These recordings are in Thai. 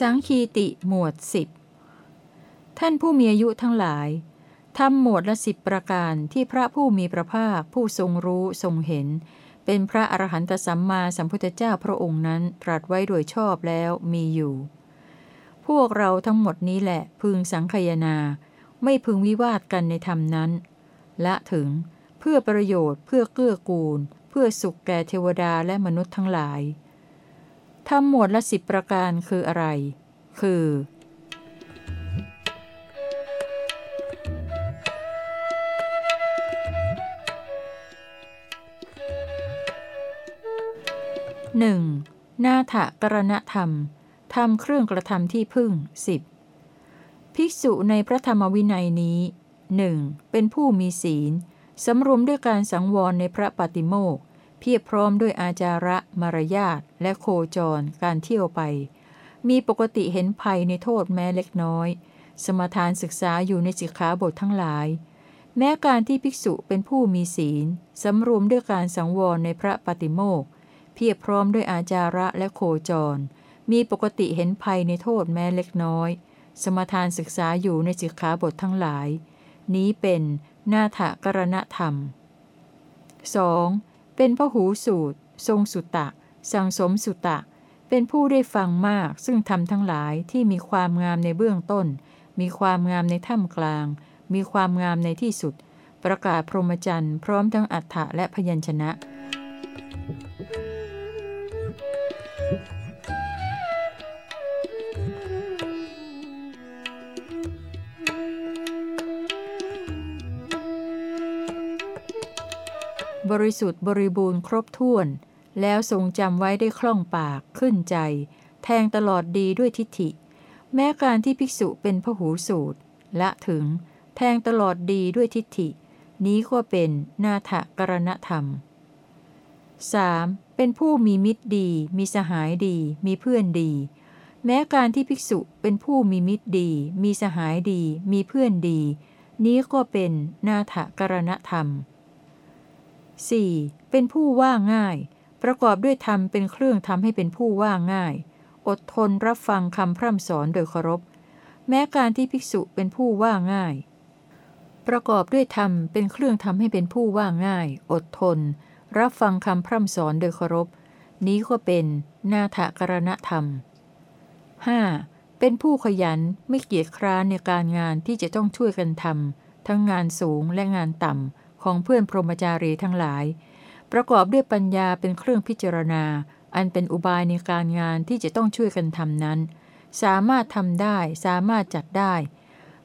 สังคีติหมวดสิบท่านผู้มีอายุทั้งหลายทำหมวดละสิบประการที่พระผู้มีพระภาคผู้ทรงรู้ทรงเห็น เป็นพระอรหันตสัมมาสัมพุทธเจ้าพระองค์นั้นตรัสไว้โดยชอบแล้วมีอยู่ พวกเราทั้งหมดนี้แหละพึงสังคยนา ไม่พึงวิวาทกันในธรรมนั้น ละถึงเพื่อประโยชน์เพื่อเกื้อกูล เพื่อสุขแก่เทวดาและมนุษย์ทั้งหลาย ทำหมวดละสิบประการคืออะไร คือหนึ่งนาถกรณธรรมทำเครื่องกระทำที่พึ่งสิบภิกษุในพระธรรมวินัยนี้หนึ่งเป็นผู้มีศีลสำรวมด้วยการสังวรในพระปฏิโมก พียบพร้อมด้วยอาจาระมารยาทและโคจรการเที่ยวไป มีปกติเห็นภัยในโทษแม้เล็กน้อย สมทานศึกษาอยู่ในสิกขาบททั้งหลาย แม้การที่ภิกษุเป็นผู้มีศีลสำรวมด้วยการสังวรในพระปฏิโมกเพียบพร้อมด้วยอาจาระและโคจร มีปกติเห็นภัยในโทษแม้เล็กน้อย สมทานศึกษาอยู่ในสิกขาบททั้งหลาย นี้เป็นนาถกรณธรรม 2. เป็นพระหูสูตร ทรงสุตตะ สังสมสุตะ เป็นผู้ได้ฟังมาก ซึ่งทำทั้งหลายที่มีความงามในเบื้องต้น มีความงามในถ้ำกลาง มีความงามในที่สุด ประกาศพรหมจรรย์ พร้อมทั้งอัฏฐะและพยัญชนะ บริสุทธิ์บริบูรณ์ครบถ้วน แล้วทรงจำไว้ได้คล่องปากขึ้นใจ แทงตลอดดีด้วยทิฏฐิ แม้การที่ภิกษุเป็นพหูสูตรละถึง แทงตลอดดีด้วยทิฏฐิ นี้ก็เป็นนาถกรณธรรม 3. เป็นผู้มีมิตรดี มีสหายดี มีเพื่อนดี แม้การที่ภิกษุเป็นผู้มีมิตรดี มีสหายดี มีเพื่อนดี นี้ก็เป็นนาถกรณธรรม 4. เป็นผู้ว่าง่าย ประกอบด้วยธรรมเป็นเครื่องทำให้เป็นผู้ว่าง่าย อดทนรับฟังคำพร่ำสอนโดยเคารพ แม้การที่ภิกษุเป็นผู้ว่าง่าย ประกอบด้วยธรรมเป็นเครื่องทำให้เป็นผู้ว่าง่าย อดทน รับฟังคำพร่ำสอนโดยเคารพ นี้ก็เป็นนาถกรณธรรม 5. เป็นผู้ขยันไม่เกียจคร้านในการงานที่จะต้องช่วยกันทำทั้งงานสูงและงานต่ำ ของเพื่อนพรหมจารีทั้งหลาย ประกอบด้วยปัญญาเป็นเครื่องพิจารณา อันเป็นอุบายในการงานที่จะต้องช่วยกันทำนั้น สามารถทำได้สามารถจัดได้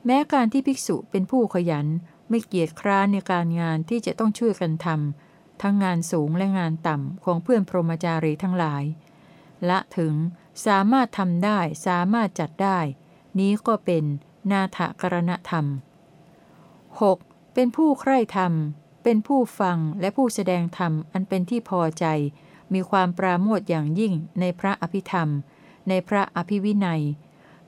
แม้การที่ภิกษุเป็นผู้ขยัน ไม่เกียจคร้านในการงานที่จะต้องช่วยกันทำทั้งงานสูงและงานต่ำของเพื่อนพรหมจารีทั้งหลาย ละถึงสามารถทำได้สามารถจัดได้ นี้ก็เป็นนาถกรณธรรม 6. เป็นผู้ใคร่ธรรม เป็นผู้ฟังและผู้แสดงธรรมอันเป็นที่พอใจ มีความปราโมทอย่างยิ่งในพระอภิธรรม ในพระอภิวินัย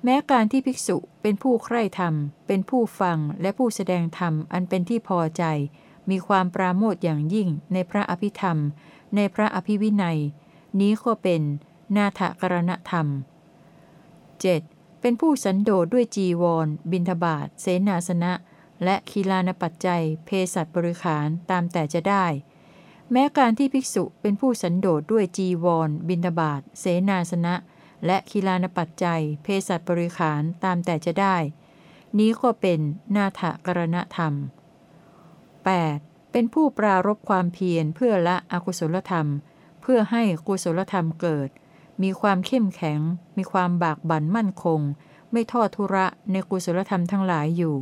แม้การที่ภิกษุเป็นผู้ใคร่ธรรม เป็นผู้ฟังและผู้แสดงธรรมอันเป็นที่พอใจ มีความปราโมทอย่างยิ่งในพระอภิธรรม ในพระอภิวินัย นี้ก็เป็นนาถกรณธรรม 7. เป็นผู้สันโดษด้วยจีวร บินทบาทเสนาสนะ และคีลานปัจจัยเพศัตบริขารตามแต่จะได้ แม้การที่ภิกษุเป็นผู้สันโดษด้วยจีวร บินทบาทเสนาสนะ และคีลานปัจจัยเพศัตบริขารตามแต่จะได้ นี้ก็เป็นนาถกรณธรรม 8. เป็นผู้ปรารบความเพียรเพื่อละอกุศลธรรม เพื่อให้กุศลธรรมเกิด มีความเข้มแข็ง มีความบากบั่นมั่นคง ไม่ทอดทุระในกุศลธรรมทั้งหลายอยู่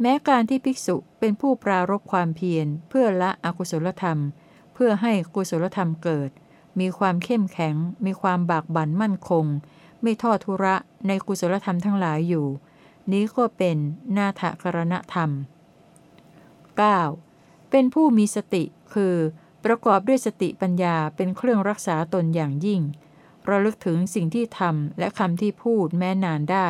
แม้การที่ภิกษุเป็นผู้ปรารบความเพียร เพื่อละอกุศลธรรม เพื่อให้กุศลธรรมเกิด มีความเข้มแข็ง มีความบากบั่นมั่นคง ไม่ทอดทุระในกุศลธรรมทั้งหลายอยู่ นี้ก็เป็นนาถกรณธรรม 9. เป็นผู้มีสติคือ ประกอบด้วยสติปัญญาเป็นเครื่องรักษาตนอย่างยิ่ง ระลึกถึงสิ่งที่ทำและคำที่พูดแม้นานได้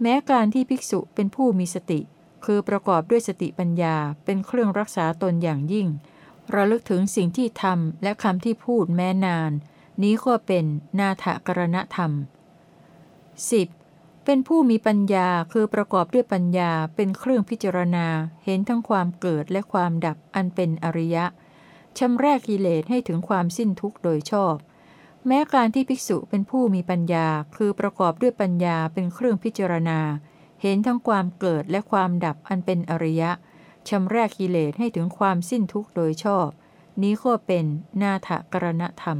แม้การที่ภิกษุเป็นผู้มีสติ คือประกอบด้วยสติปัญญาเป็นเครื่องรักษาตนอย่างยิ่ง ระลึกถึงสิ่งที่ทำและคำที่พูดแม้นาน นี้ก็เป็นนาถกรณธรรม 10. เป็นผู้มีปัญญาคือประกอบด้วยปัญญาเป็นเครื่องพิจารณา เห็นทั้งความเกิดและความดับอันเป็นอริยะชำแรกกิเลสให้ถึงความสิ้นทุกข์โดยชอบ แม้การที่ภิกษุเป็นผู้มีปัญญา คือประกอบด้วยปัญญาเป็นเครื่องพิจารณา เห็นทั้งความเกิดและความดับอันเป็นอริยะชำแรกกิเลสให้ถึงความสิ้นทุกข์โดยชอบ นี้ก็เป็นนาถกรณธรรม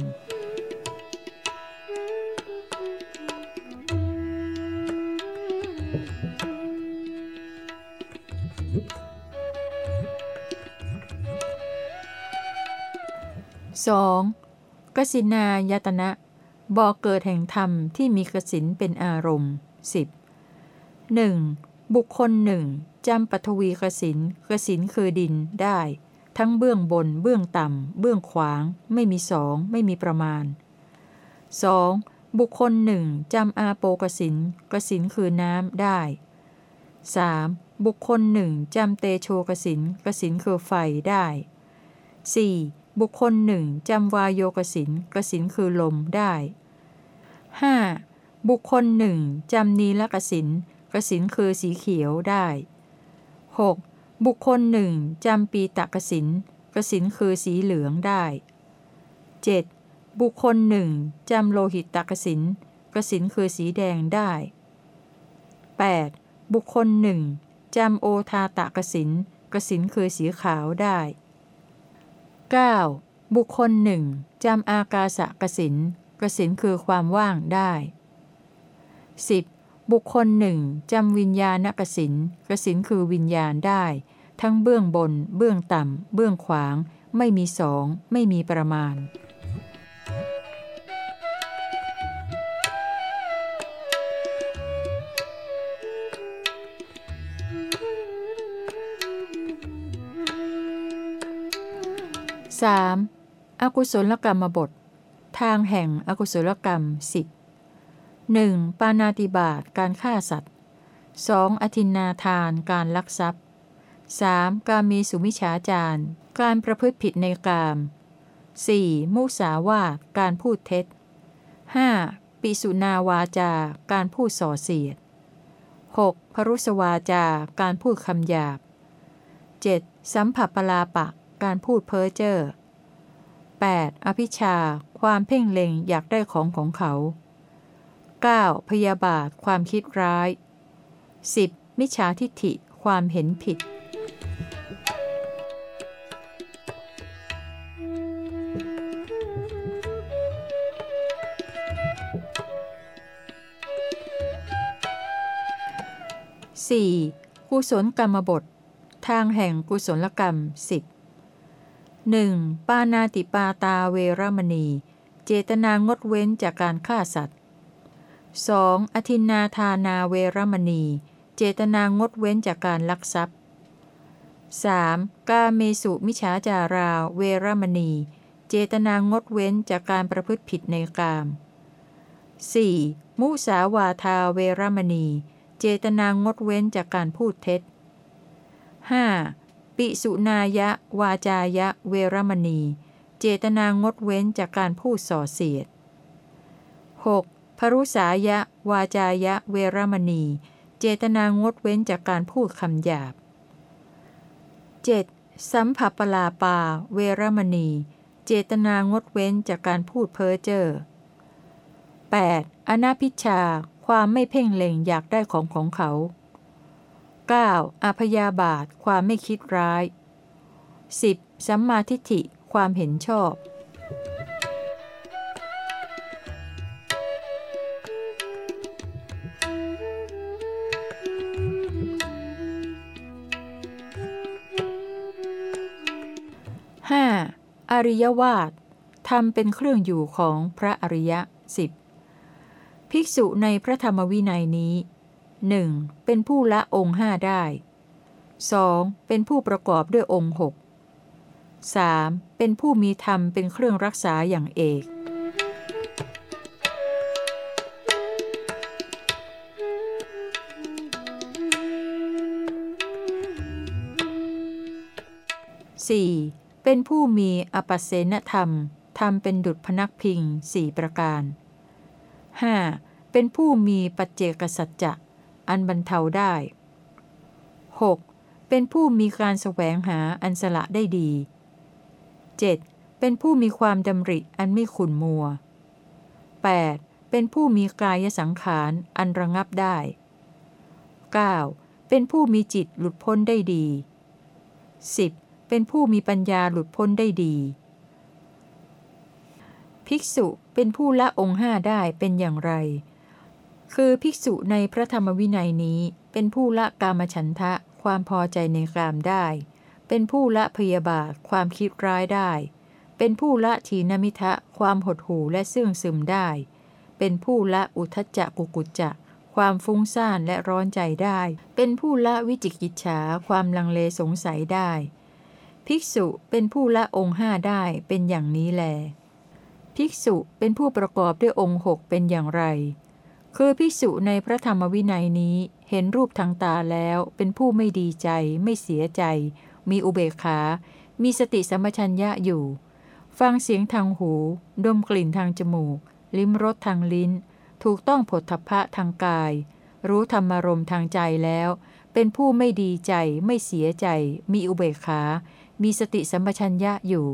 2. กสินายตนะบ่อเกิดแห่งธรรมที่มีกสินเป็นอารมณ์ 10. 1. บุคคลหนึ่งจำปัทวีกสินกสินคือดินได้ ทั้งเบื้องบน เบื้องต่ำ เบื้องขวาง ไม่มีสอง ไม่มีประมาณ 2. บุคคลหนึ่งจำอาโปกสินกสินคือน้ำได้ 3. บุคคลหนึ่งจำเตโชกสินกสินคือไฟได้ 4. บุคคลหนึ่งจำวายโยกสินกสินคือลมได้ 5. บุคคลหนึ่งจำนีลกสิน กสินคือสีเขียวได้ 6. บุคคลหนึ่งจำปีตะกสินกสินคือสีเหลืองได้ 7. บุคคลหนึ่งจำโลหิตตะกสินกสินคือสีแดงได้ 8. บุคคลหนึ่งจำโอทาตะกสินกสินคือสีขาวได้ 9. บุคคลหนึ่งจำอากาสะกสินกสินคือความว่างได้ 10. บุคคลหนึ่งจำวิญญาณกสินกสินคือวิญญาณได้ ทั้งเบื้องบน เบื้องต่ำ เบื้องขวาง ไม่มีสอง ไม่มีประมาณ 3. อกุศลกรรมบท ทางแห่งอกุศลกรรมสิบ หนึ่งปานาติบาตการฆ่าสัตว์ 2. อธินนาทานการลักทรัพย์ 3. การมีสุมิฉาจารการประพฤติผิดในกาม 4. มุสาวาทการพูดเท็จ 5. ปิสุนาวาจาการพูดส่อเสียด 6. พรุสวาจาการพูดคำหยาบ 7. สัมผัสปลาปะ การพูดเพ้อเจ้อ 8. อภิชา ความเพ่งเล็งอยากได้ของของเขา 9. พยาบาท ความคิดร้าย 10. มิจฉาทิฏฐิ ความเห็นผิด 4. กุศลกรรมบท ทางแห่งกุศลกรรมสิบหนึ่งปานาติปาตาเวรมณี เจตนางดเว้นจากการฆ่าสัตว์ 2. อธินนาทานาเวรมณี เจตนางดเว้นจากการลักทรัพย์ 3. กาเมสุมิฉาจาราเวรมณี เจตนางดเว้นจากการประพฤติผิดในกาม 4. มุสาวาทาเวรมณี เจตนางดเว้นจากการพูดเท็จ 5. ปิสุนายะ วาจายะ เวรมณี เจตนางดเว้นจากการพูดส่อเสียด 6. พรุษายะ วาจายะ เวรมณี เจตนางดเว้นจากการพูดคำหยาบ 7. สัมผัสปลาปา เวรมณี เจตนางดเว้นจากการพูดเพ้อเจ้อ 8. อนาพิชา ความไม่เพ่งเล็งอยากได้ของของเขา 9. อพยาบาท ความไม่คิดร้าย 10. สัมมาทิฏฐิ ความเห็นชอบ อริยวาททำเป็นเครื่องอยู่ของพระอริยะสิบภิกษุในพระธรรมวินัยนี้ 1. เป็นผู้ละองค์ห้าได้ 2. เป็นผู้ประกอบด้วยองค์หก 3. เป็นผู้มีธรรมเป็นเครื่องรักษาอย่างเอก 4. เป็นผู้มีอปเสนธรรมทำเป็นดุจพนักพิงสี่ประการ 5. เป็นผู้มีปัจเจกสัจจะ อันบรรเทาได้ 6. เป็นผู้มีการแสวงหาอันสละได้ดี 7. เป็นผู้มีความดำริอันไม่ขุนมัว 8. เป็นผู้มีกายสังขารอันระงับได้ 9. เป็นผู้มีจิตหลุดพ้นได้ดี 10. เป็นผู้มีปัญญาหลุดพ้นได้ดี ภิกษุเป็นผู้ละองค์ห้าได้เป็นอย่างไร คือภิกษุในพระธรรมวินัยนี้เป็นผู้ละกามฉันทะความพอใจในกามได้ เป็นผู้ละพยาบาทความคิดร้ายได้ เป็นผู้ละทีนมิทะความหดหู่และเสื่องซึมได้ เป็นผู้ละอุทจจะกุกุจจะความฟุ้งซ่านและร้อนใจได้ เป็นผู้ละวิจิกิจฉาความลังเลสงสัยได้ ภิกษุเป็นผู้ละองค์ห้าได้เป็นอย่างนี้แล ภิกษุเป็นผู้ประกอบด้วยองค์หกเป็นอย่างไร คือภิกษุในพระธรรมวินัยนี้เห็นรูปทางตาแล้วเป็นผู้ไม่ดีใจ ไม่เสียใจ มีอุเบกขา มีสติสัมปชัญญะอยู่ ฟังเสียงทางหู ดมกลิ่นทางจมูก ลิ้มรสทางลิ้น ถูกต้องผลทพะทางกาย รู้ธรรมารมทางใจแล้ว เป็นผู้ไม่ดีใจ ไม่เสียใจ มีอุเบกขา มีสติสัมปชัญญะอยู่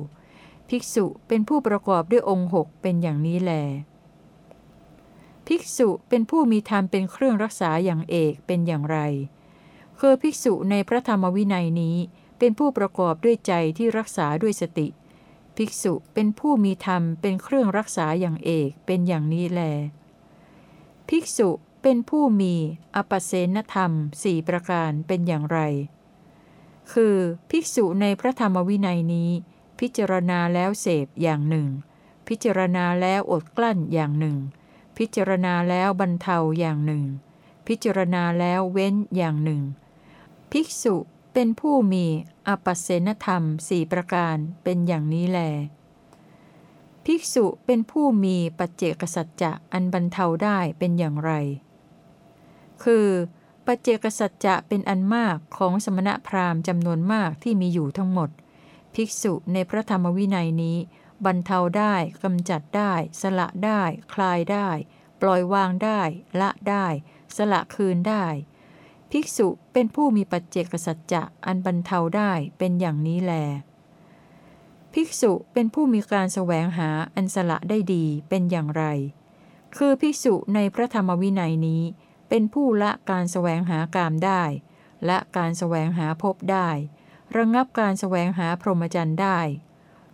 ภิกษุเป็นผู้ประกอบด้วยองค์หกเป็นอย่างนี้แล ภิกษุเป็นผู้มีธรรมเป็นเครื่องรักษาอย่างเอกเป็นอย่างไร คือภิกษุในพระธรรมวินัยนี้เป็นผู้ประกอบด้วยใจที่รักษาด้วยสติ ภิกษุเป็นผู้มีธรรมเป็นเครื่องรักษาอย่างเอกเป็นอย่างนี้แล ภิกษุเป็นผู้มีอปเสนธรรมสี่ประการเป็นอย่างไร คือภิกษุในพระธรรมวินัยนี้ พิจารณาแล้วเสพอย่างหนึ่ง พิจารณาแล้วอดกลั้นอย่างหนึ่ง พิจารณาแล้วบรรเทาอย่างหนึ่ง พิจารณาแล้วเว้นอย่างหนึ่ง ภิกษุเป็นผู้มีอปเสนธรรมสี่ประการเป็นอย่างนี้แล ภิกษุเป็นผู้มีปัจเจกสัจจะอันบรรเทาได้เป็นอย่างไร คือ ปัจเจกสัจจะเป็นอันมากของสมณพราหมณ์จำนวนมากที่มีอยู่ทั้งหมด ภิกษุในพระธรรมวินัยนี้ บรรเทาได้กำจัดได้ สละได้ คลายได้ ปล่อยวางได้ ละได้ สละคืนได้ ภิกษุเป็นผู้มีปัจเจกสัจจะอันบรรเทาได้เป็นอย่างนี้แล ภิกษุเป็นผู้มีการแสวงหาอันสละได้ดีเป็นอย่างไร คือภิกษุในพระธรรมวินัยนี้ เป็นผู้ละการแสวงหากามได้ และการแสวงหาพบได้ ระงับการแสวงหาพรหมจรรย์ได้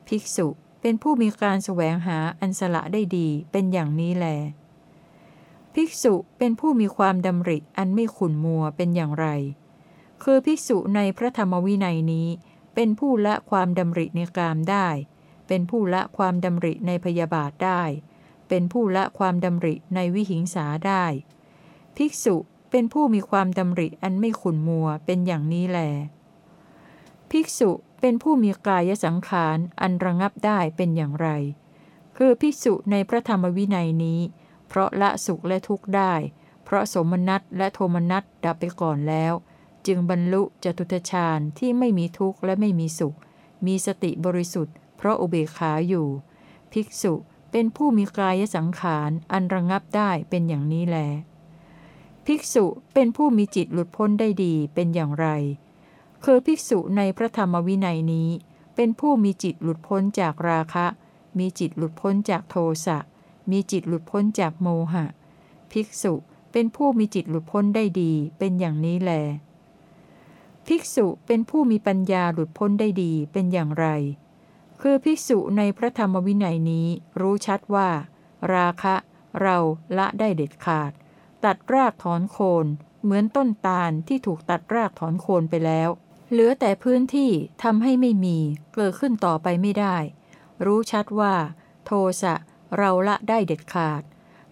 ภิกษุเป็นผู้มีการแสวงหาอันสละได้ดีเป็นอย่างนี้แล ภิกษุเป็นผู้มีความดำริอันไม่ขุนมัวเป็นอย่างไร คือภิกษุในพระธรรมวินัยนี้ เป็นผู้ละความดำริในกามได้ เป็นผู้ละความดำริในพยาบาทได้ เป็นผู้ละความดำริในวิหิงสาได้ ภิกษุเป็นผู้มีความดำริอันไม่ขุนมัวเป็นอย่างนี้แล ภิกษุเป็นผู้มีกายสังขารอันระงับได้เป็นอย่างไร คือภิกษุในพระธรรมวินัยนี้ เพราะละสุขและทุกข์ได้ เพราะสมนัตและโทมนัตดับไปก่อนแล้ว จึงบรรลุจตุตฌานที่ไม่มีทุกข์และไม่มีสุข มีสติบริสุทธิ์ เพราะอุเบกขาอยู่ ภิกษุเป็นผู้มีกายสังขารอันระงงับได้เป็นอย่างนี้แล ภิกษุเป็นผู้มีจิตหลุดพ้นได้ดีเป็นอย่างไร คือภิกษุในพระธรรมวินัยนี้ เป็นผู้มีจิตหลุดพ้นจากราคะ มีจิตหลุดพ้นจากโทสะ มีจิตหลุดพ้นจากโมหะ ภิกษุเป็นผู้มีจิตหลุดพ้นได้ดีเป็นอย่างนี้แล ภิกษุเป็นผู้มีปัญญาหลุดพ้นได้ดีเป็นอย่างไร คือภิกษุในพระธรรมวินัยนี้รู้ชัดว่า ราคะ เราละได้เด็ดขาด ตัดรากถอนโคน เหมือนต้นตาลที่ถูกตัดรากถอนโคนไปแล้ว เหลือแต่พื้นที่ทำให้ไม่มี เกิดขึ้นต่อไปไม่ได้ รู้ชัดว่า โทสะเราละได้เด็ดขาด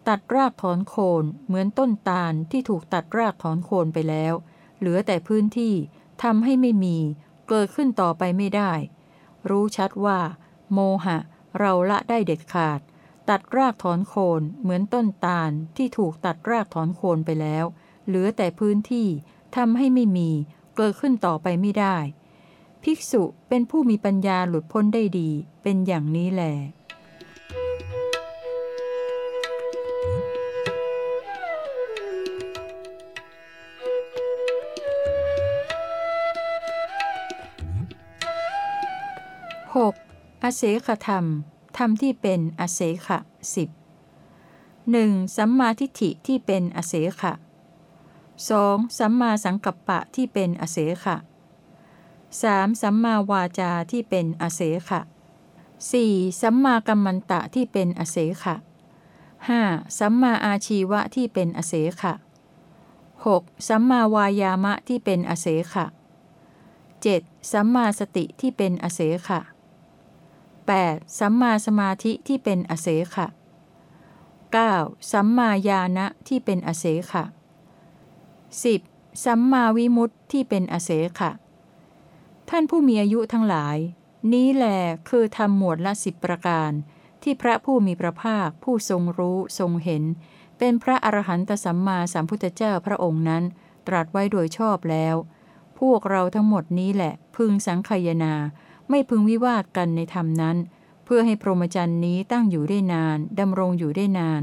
ตัดรากถอนโคนเหมือนต้นตาลที่ถูกตัดรากถอนโคนไปแล้ว เหลือแต่พื้นที่ทำให้ไม่มี เกิดขึ้นต่อไปไม่ได้ รู้ชัดว่า โมหะ เราละได้เด็ดขาด ตัดรากถอนโคนเหมือนต้นตาลที่ถูกตัดรากถอนโคนไปแล้ว เหลือแต่พื้นที่ทำให้ไม่มีเกิดขึ้นต่อไปไม่ได้ ภิกษุเป็นผู้มีปัญญาหลุดพ้นได้ดีเป็นอย่างนี้แหละหกอาเสขธรรม ธรรมที่เป็นอเสขะสิบหนึ่งสัมมาทิฏฐิที่เป็นอเสขะ 2. สัมมาสังกัปปะที่เป็นอเสขะ 3. สัมมาวาจาที่เป็นอเสขะ 4. สัมมากัมมันตะที่เป็นอเสขะ 5. สัมมาอาชีวะที่เป็นอเสขะ 6. สัมมาวายามะที่เป็นอเสขะ 7. สัมมาสติที่เป็นอเสขะ 8. สัมมาสมาธิที่เป็นอเสขะ 9. สัมมาญาณะที่เป็นอเสขะ 10. สัมมาวิมุตติที่เป็นอเสขะ ท่านผู้มีอายุทั้งหลาย นี้แหลคือทำหมวดละสิบประการ ที่พระผู้มีพระภาคผู้ทรงรู้ทรงเห็น เป็นพระอรหันตสัมมาสัมพุทธเจ้าพระองค์นั้น ตรัสไว้โดยชอบแล้ว พวกเราทั้งหมดนี้แหละพึงสังคายนา ไม่พึงวิวาทกันในธรรมนั้น เพื่อให้พรหมจรรย์นี้ตั้งอยู่ได้นานดำรงอยู่ได้นาน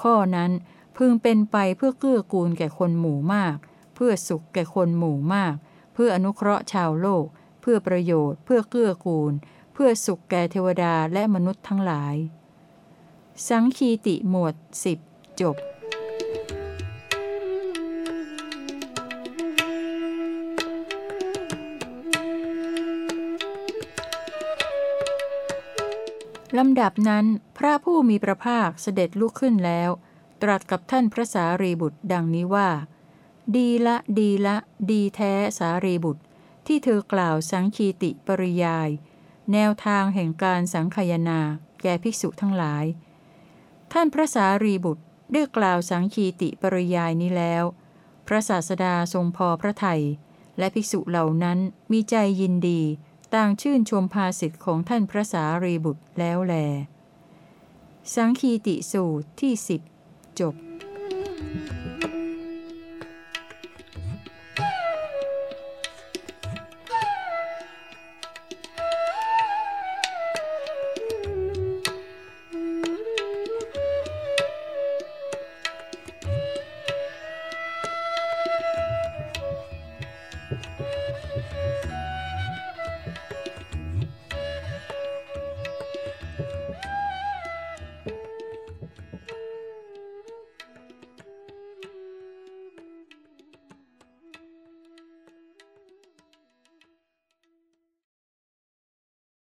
ข้อนั้นพึงเป็นไปเพื่อเกื้อกูลแก่คนหมู่มาก เพื่อสุขแก่คนหมู่มาก เพื่ออนุเคราะห์ชาวโลก เพื่อประโยชน์ เพื่อเกื้อกูล เพื่อสุขแก่เทวดาและมนุษย์ทั้งหลาย สังคีติหมวดสิบจบ ลำดับนั้นพระผู้มีพระภาคเสด็จลุกขึ้นแล้ว ตรัสกับท่านพระสารีบุตรดังนี้ว่า ดีละดีละ ดีแท้สารีบุตร ที่เธอกล่าวสังคีติปริยาย แนวทางแห่งการสังคายนา แก่ภิกษุทั้งหลาย ท่านพระสารีบุตรได้กล่าวสังคีติปริยายนี้แล้ว พระศาสดาทรงพอพระทัยและภิกษุเหล่านั้นมีใจยินดี ต่างชื่นชมภาสิทธิ์ของท่านพระสารีบุตรแล้วแล สังคีติสูตรที่สิบจบ Thank you.